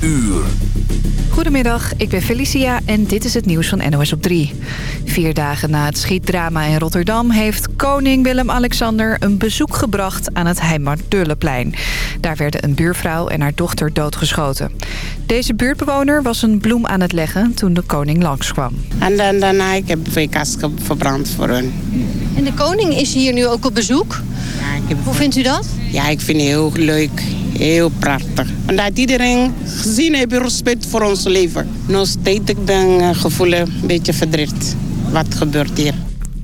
uur. Goedemiddag, ik ben Felicia en dit is het nieuws van NOS op 3. Vier dagen na het schietdrama in Rotterdam... heeft koning Willem-Alexander een bezoek gebracht aan het Heimartulleplein. Daar werden een buurvrouw en haar dochter doodgeschoten. Deze buurtbewoner was een bloem aan het leggen toen de koning langskwam. En dan, daarna ik heb twee kasten verbrand voor hun. En de koning is hier nu ook op bezoek. Ja, ik heb, Hoe vindt u dat? ja, ik vind het heel leuk. Heel prachtig. Omdat iedereen gezien heeft respect voor ons leven. Nog steeds ik ben eh, gevoel een beetje verdriet. Wat gebeurt hier?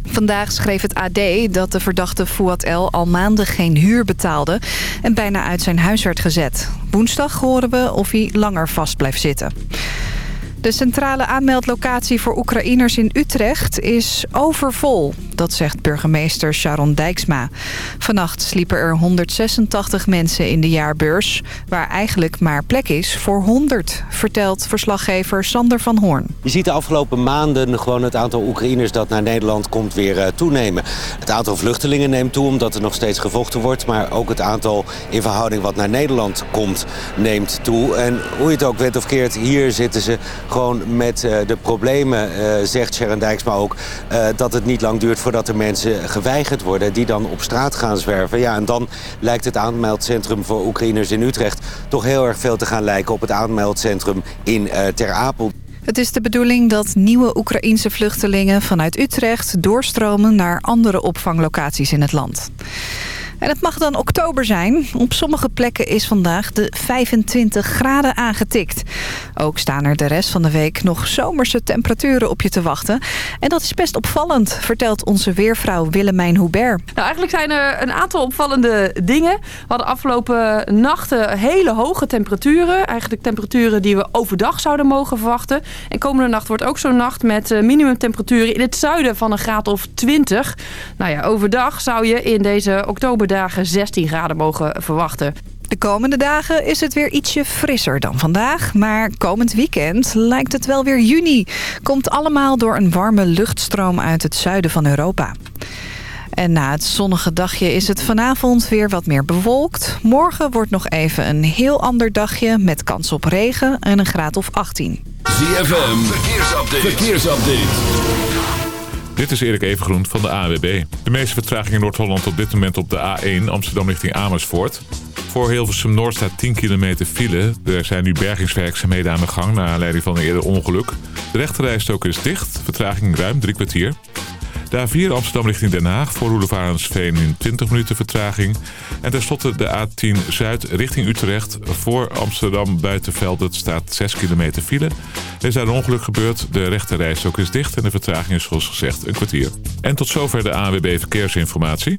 Vandaag schreef het AD dat de verdachte Fouad El al maanden geen huur betaalde... en bijna uit zijn huis werd gezet. Woensdag horen we of hij langer vast blijft zitten. De centrale aanmeldlocatie voor Oekraïners in Utrecht is overvol. Dat zegt burgemeester Sharon Dijksma. Vannacht sliepen er 186 mensen in de jaarbeurs... waar eigenlijk maar plek is voor 100, vertelt verslaggever Sander van Hoorn. Je ziet de afgelopen maanden gewoon het aantal Oekraïners dat naar Nederland komt weer uh, toenemen. Het aantal vluchtelingen neemt toe omdat er nog steeds gevochten wordt. Maar ook het aantal in verhouding wat naar Nederland komt neemt toe. En hoe je het ook went of keert, hier zitten ze gewoon met uh, de problemen, uh, zegt Sharon Dijksma ook. dat het niet lang duurt voordat er mensen geweigerd worden die dan op straat gaan zwerven. Ja, en dan lijkt het aanmeldcentrum voor Oekraïners in Utrecht toch heel erg veel te gaan lijken op het aanmeldcentrum in Ter Apel. Het is de bedoeling dat nieuwe Oekraïense vluchtelingen vanuit Utrecht doorstromen naar andere opvanglocaties in het land. En het mag dan oktober zijn. Op sommige plekken is vandaag de 25 graden aangetikt. Ook staan er de rest van de week nog zomerse temperaturen op je te wachten. En dat is best opvallend, vertelt onze weervrouw Willemijn Hubert. Nou, eigenlijk zijn er een aantal opvallende dingen. We hadden afgelopen nachten hele hoge temperaturen. Eigenlijk temperaturen die we overdag zouden mogen verwachten. En komende nacht wordt ook zo'n nacht met minimumtemperaturen in het zuiden van een graad of 20. Nou ja, overdag zou je in deze oktoberdagen 16 graden mogen verwachten. De komende dagen is het weer ietsje frisser dan vandaag. Maar komend weekend lijkt het wel weer juni. Komt allemaal door een warme luchtstroom uit het zuiden van Europa. En na het zonnige dagje is het vanavond weer wat meer bewolkt. Morgen wordt nog even een heel ander dagje met kans op regen en een graad of 18. ZFM, verkeersupdate. verkeersupdate. Dit is Erik Evengroen van de AWB. De meeste vertraging in Noord-Holland op dit moment op de A1 Amsterdam richting Amersfoort. Voor Hilversum Noord staat 10 kilometer file. Er zijn nu bergingswerkzaamheden aan de gang naar aanleiding van een eerder ongeluk. De rechterrijstok is dicht, vertraging ruim drie kwartier. De A4 Amsterdam richting Den Haag voor Roelevarensveen in 20 minuten vertraging. En tenslotte de A10 Zuid richting Utrecht voor Amsterdam Buitenveldert staat 6 kilometer file. Er is daar een ongeluk gebeurd, de rechterrijstok is dicht en de vertraging is zoals gezegd een kwartier. En tot zover de ANWB Verkeersinformatie.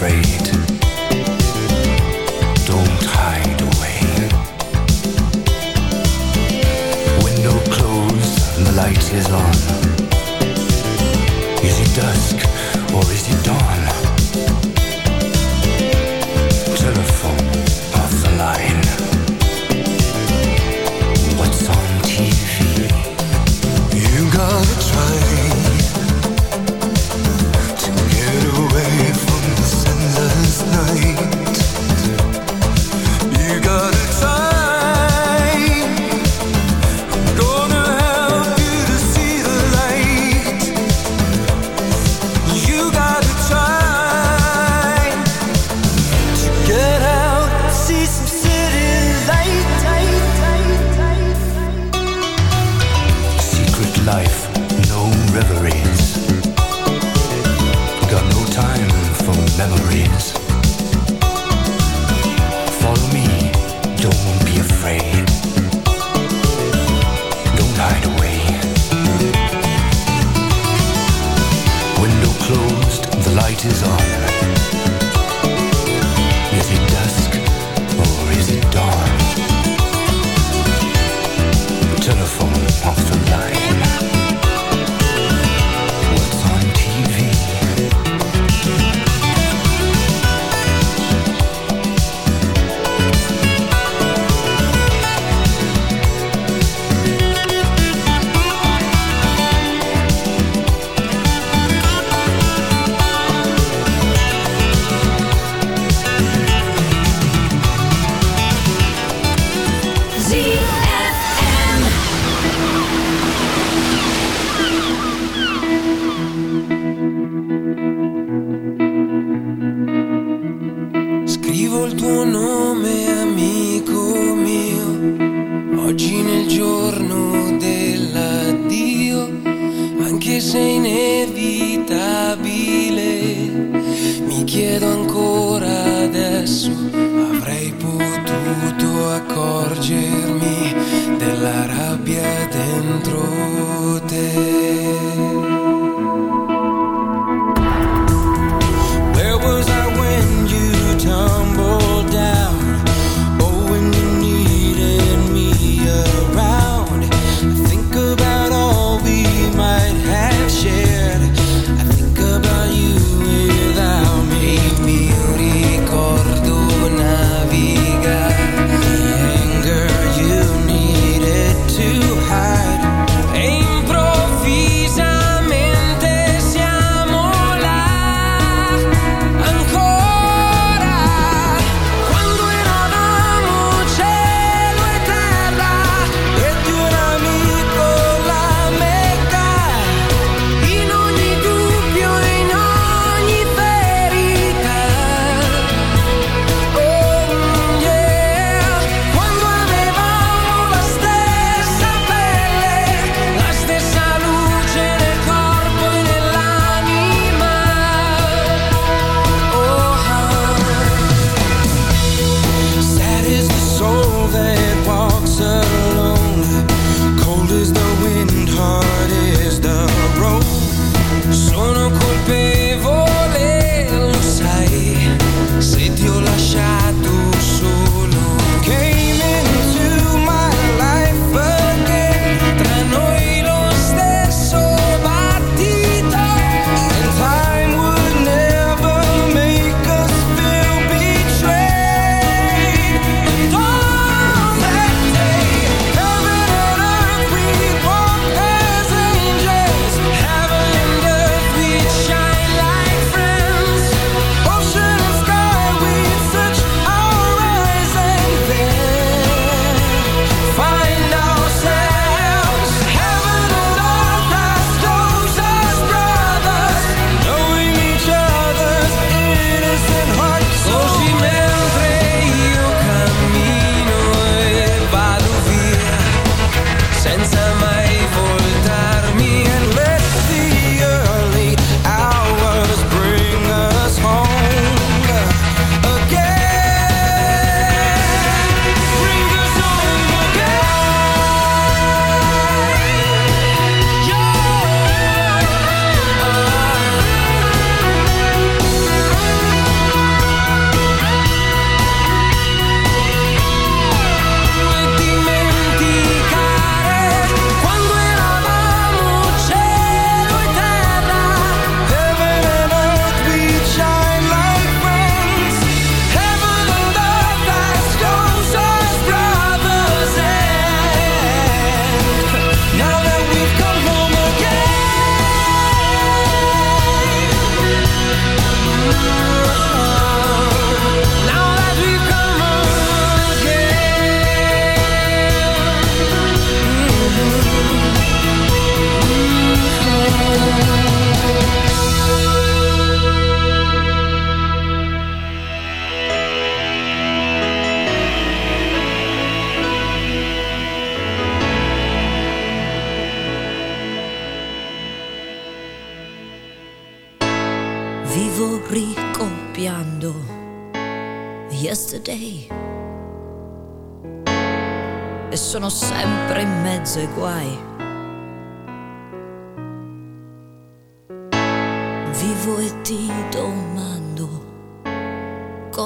Don't hide away. Window closed, the light is on.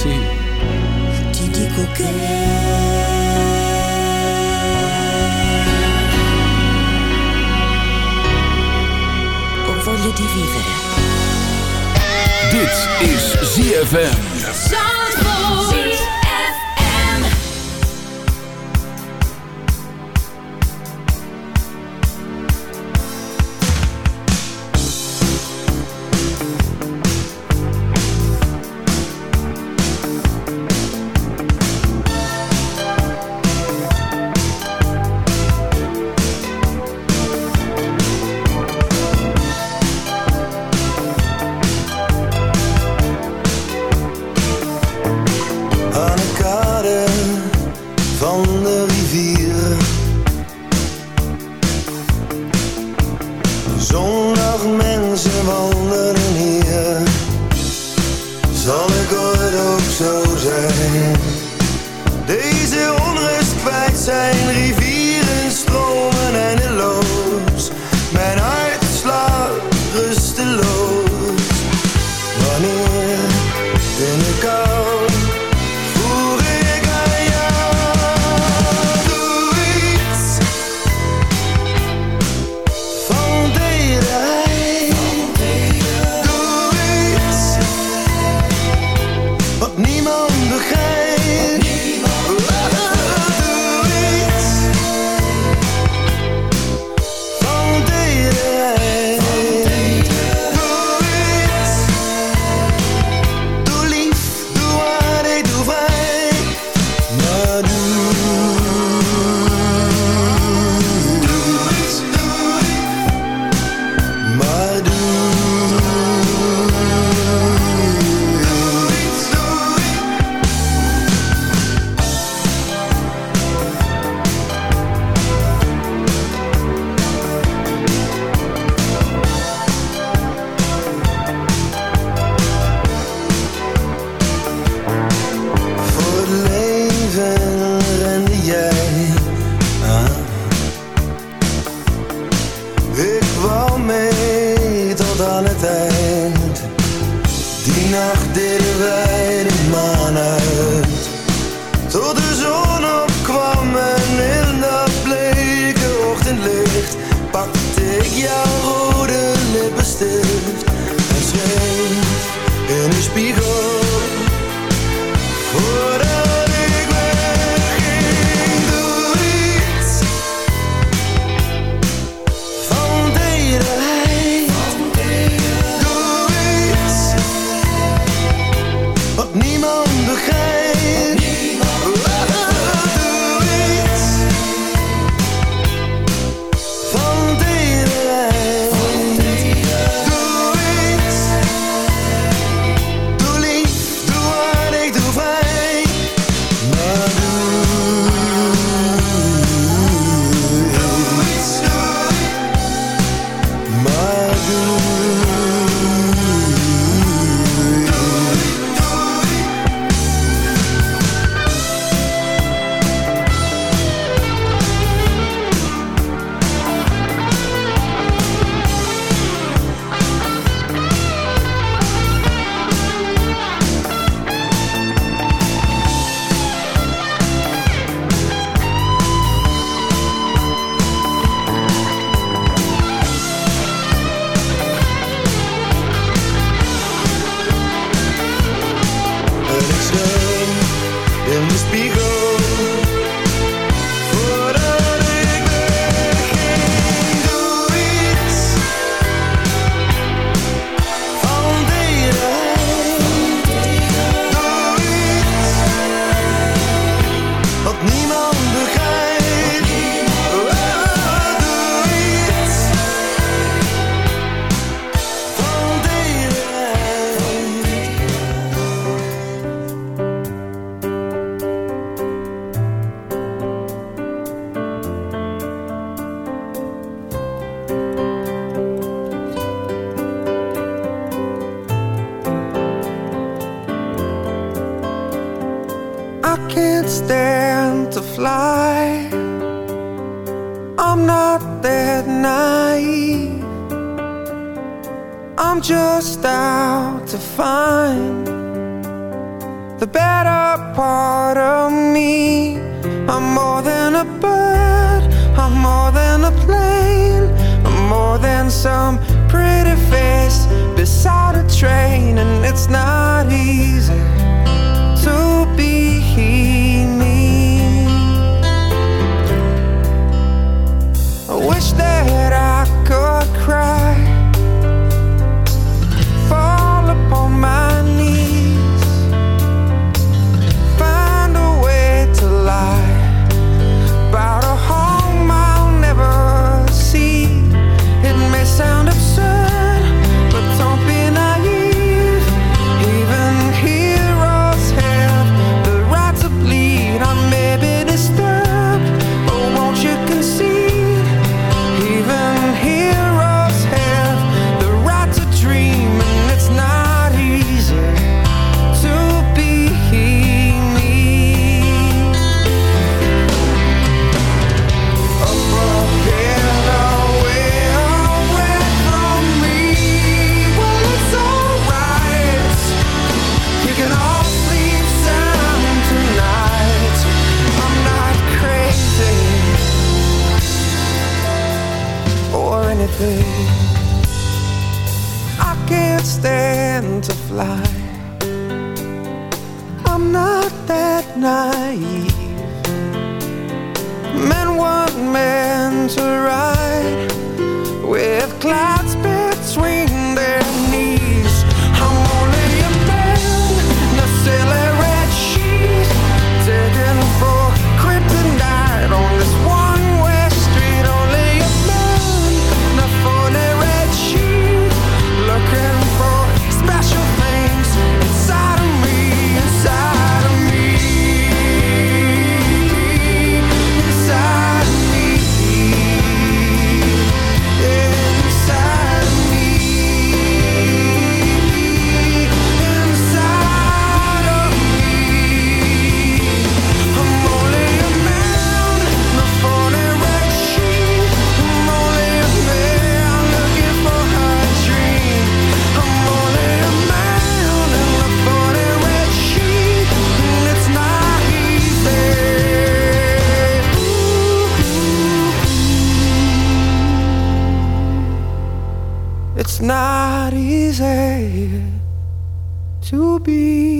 sì. Ti dico che... Ho voglia di vivere. Dit is ZFM. It's not easy to be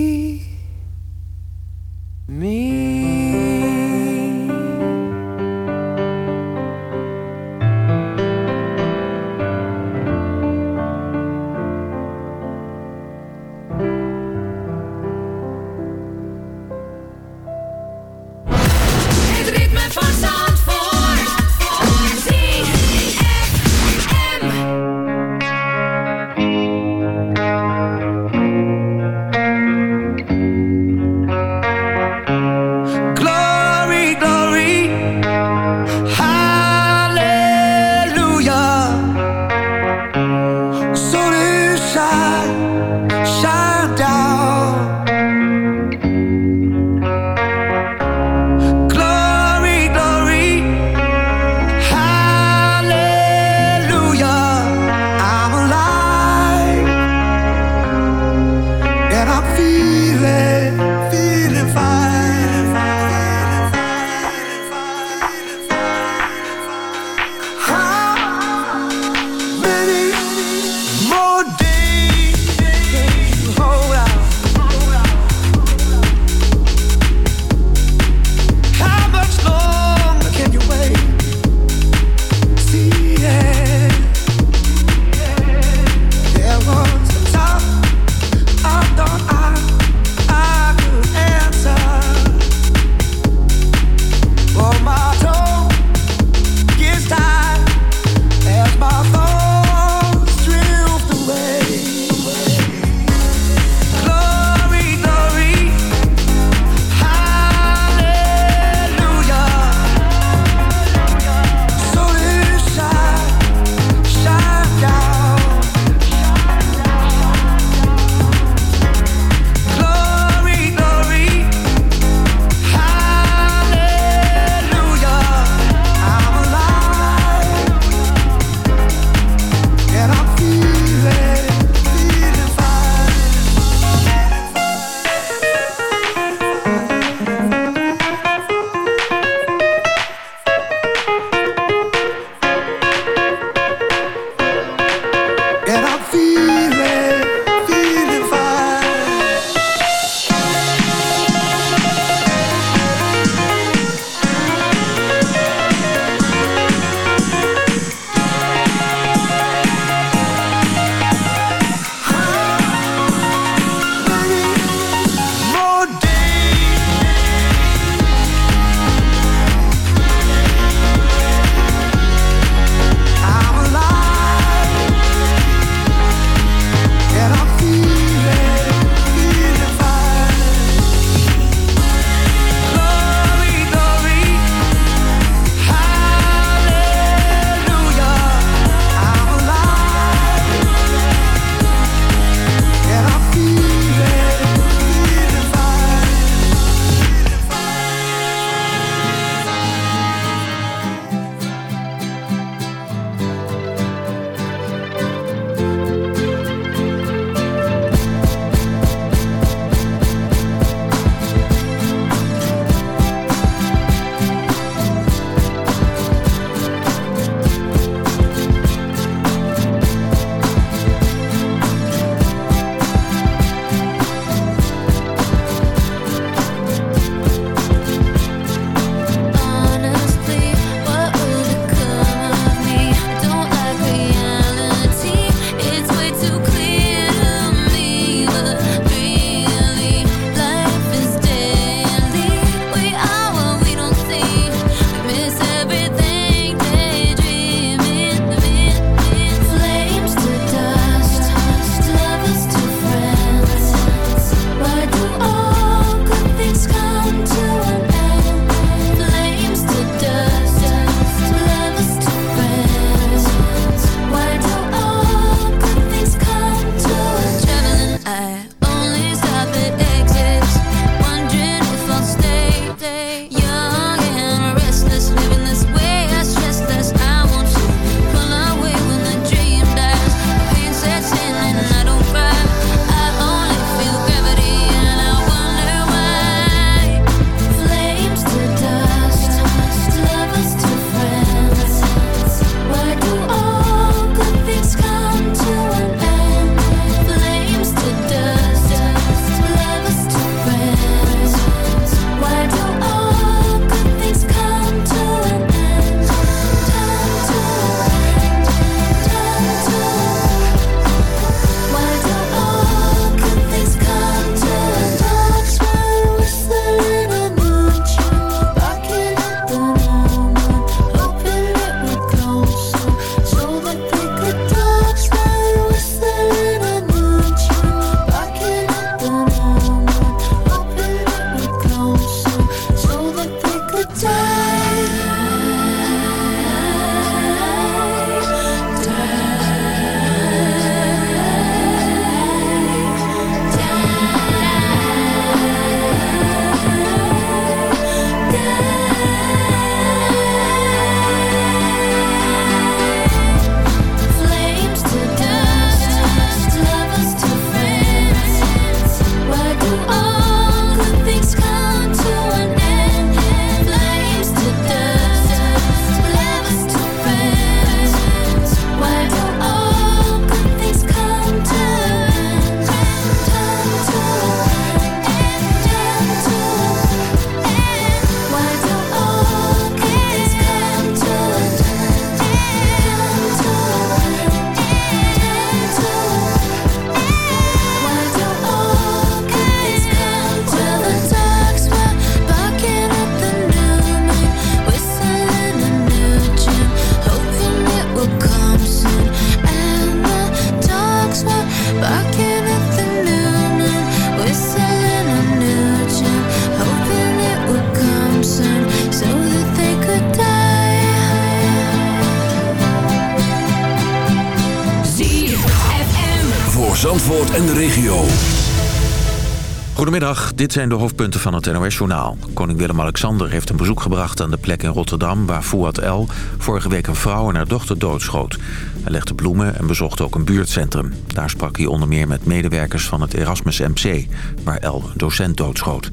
dit zijn de hoofdpunten van het NOS-journaal. Koning Willem-Alexander heeft een bezoek gebracht aan de plek in Rotterdam... waar Fouad El vorige week een vrouw en haar dochter doodschoot. Hij legde bloemen en bezocht ook een buurtcentrum. Daar sprak hij onder meer met medewerkers van het Erasmus MC... waar El een docent doodschoot.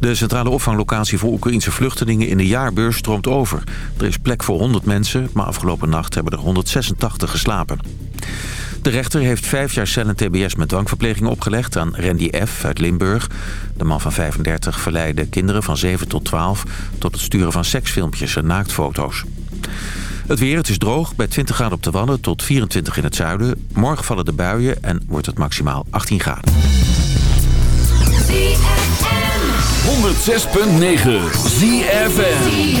De centrale opvanglocatie voor Oekraïnse vluchtelingen in de jaarbeurs stroomt over. Er is plek voor 100 mensen, maar afgelopen nacht hebben er 186 geslapen. De rechter heeft vijf jaar cel en tbs met dwangverpleging opgelegd aan Randy F. uit Limburg. De man van 35 verleidde kinderen van 7 tot 12 tot het sturen van seksfilmpjes en naaktfoto's. Het weer, het is droog, bij 20 graden op de Wadden tot 24 in het zuiden. Morgen vallen de buien en wordt het maximaal 18 graden. 106.9 ZFM.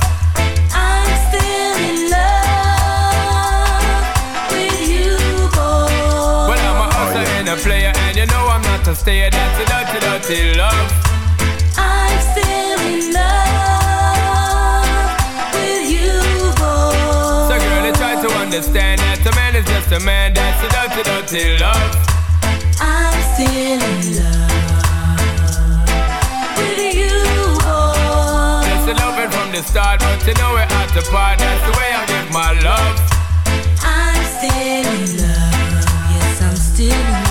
To stay. That's a dirty, dirty love. I'm still in love with you, boy. So girl, you try to understand that a man is just a man. That's a dirty, dirty love. I'm still in love with you, boy. That's the loving from the start, but you know we're at the part. That's the way I give my love. I'm still in love. Yes, I'm still in love.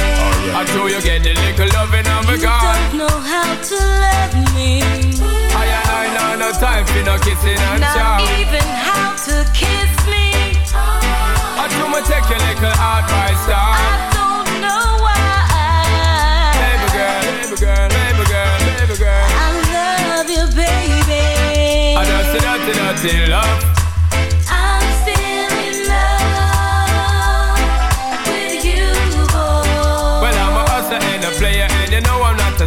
I do you get the little loving of a You God. don't know how to love me. I and I know no time for no kissing and Not chow. even how to kiss me. I do me take your little advice down. I don't know why. Baby girl, baby girl, baby girl, baby girl. I love you, baby. I just dirty, dirty love.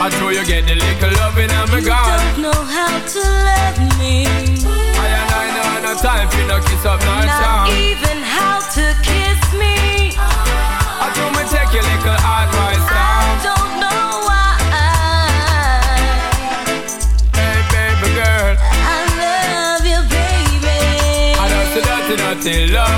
I know you get the little loving and me You don't know how to love me. I and I know no time for no kiss up, no Not charm. even how to kiss me. I do me take your little advice I down. don't know why. Hey, baby girl. I love you, baby. I just a dirty, dirty love.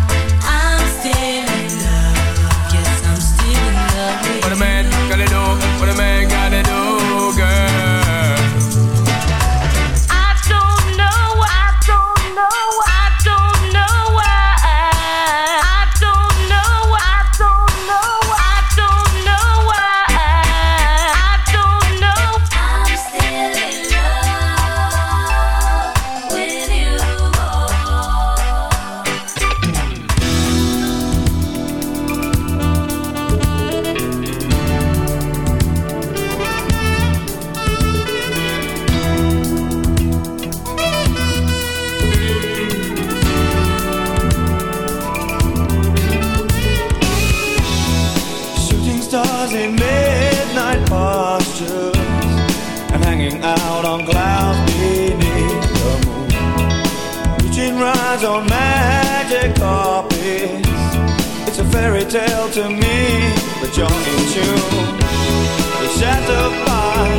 with a man. Rides on magic carpets. It's a fairy tale to me, but you're in tune. The shattered by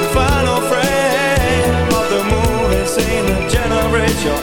the final frame of the movie scene that generates your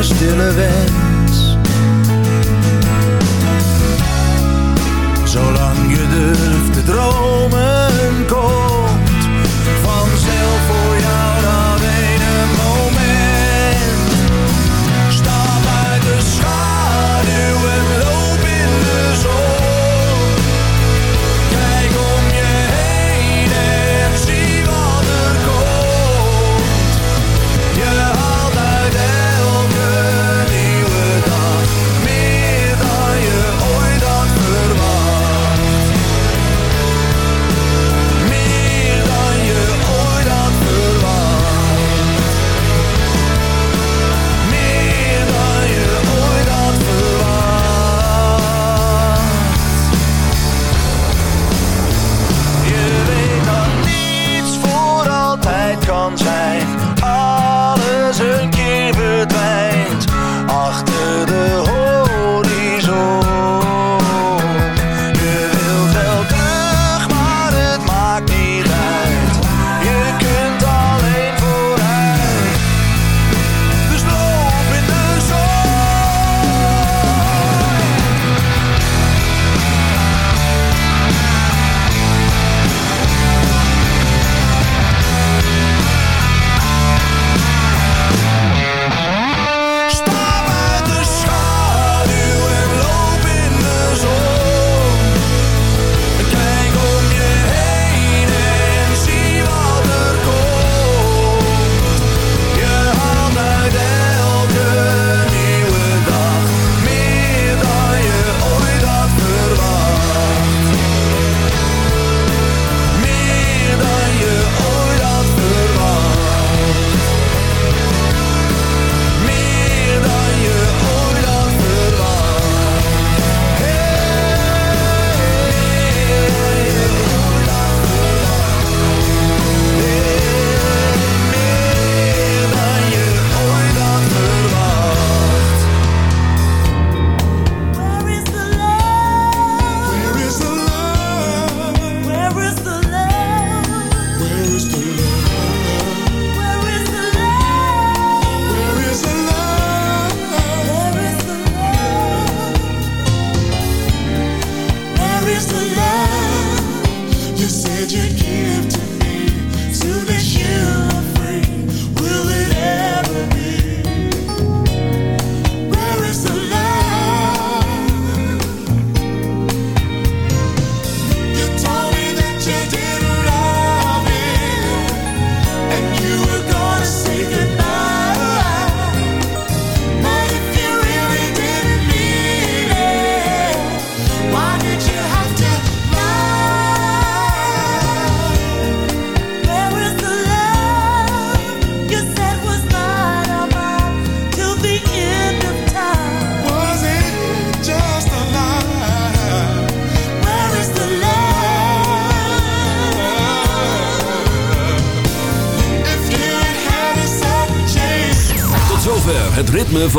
kleine stille wens. Zolang je durft te dromen